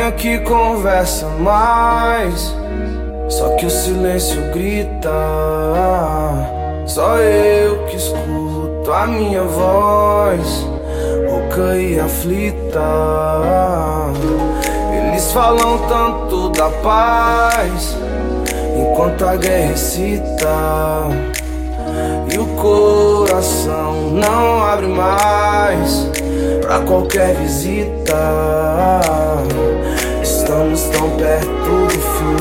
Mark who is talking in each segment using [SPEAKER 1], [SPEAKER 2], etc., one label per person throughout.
[SPEAKER 1] Ninguém aqui conversa mais. Só que o silêncio grita. Só eu que escuto a minha voz, rouca e aflita. Eles falam tanto da paz, enquanto a guerra excita. E o coração não abre mais pra qualquer visita. Estamos tão perto do fim.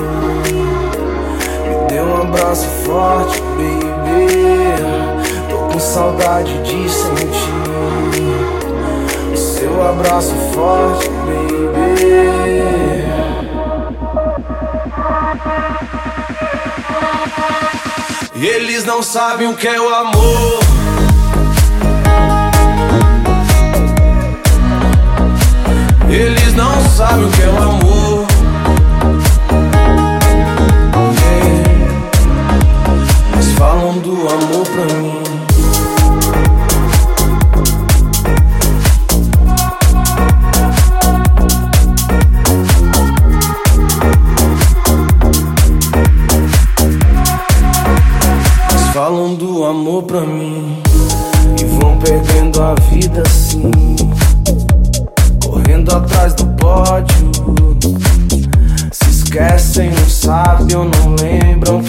[SPEAKER 1] Me dê um abraço forte, baby. Tô com saudade de sentir o seu abraço forte, baby. E eles não sabem o que é o amor. Eles não sabem o que é o amor. Mas falam do amor pra mim. Mas falam do amor pra mim. E vão perdendo a vida assim atrás do pódio. Se esquecem, não sabem ou não lembram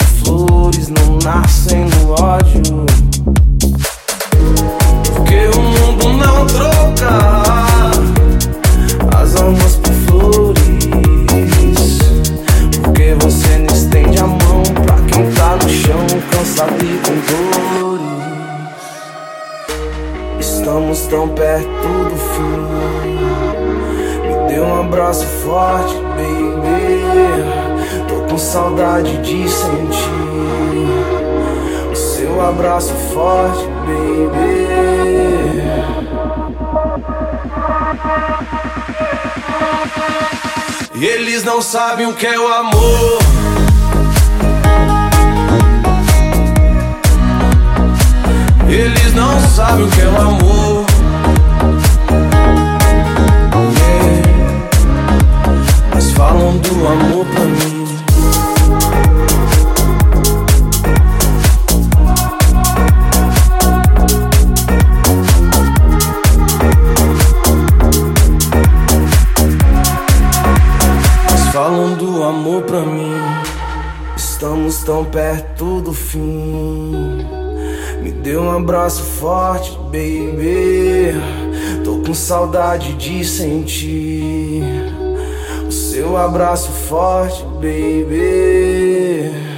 [SPEAKER 1] Estamos tão perto do fim. Me dê um abraço forte, baby. Tô com saudade de sentir o seu abraço forte, baby. Eles não sabem o que é o amor. Eles não sabem o que é o amor. Do amor pra mim. Mas falam do amor pra mim. Estamos tão perto do fim. Me dê um abraço forte, baby. Tô com saudade de sentir seu abraço forte, baby.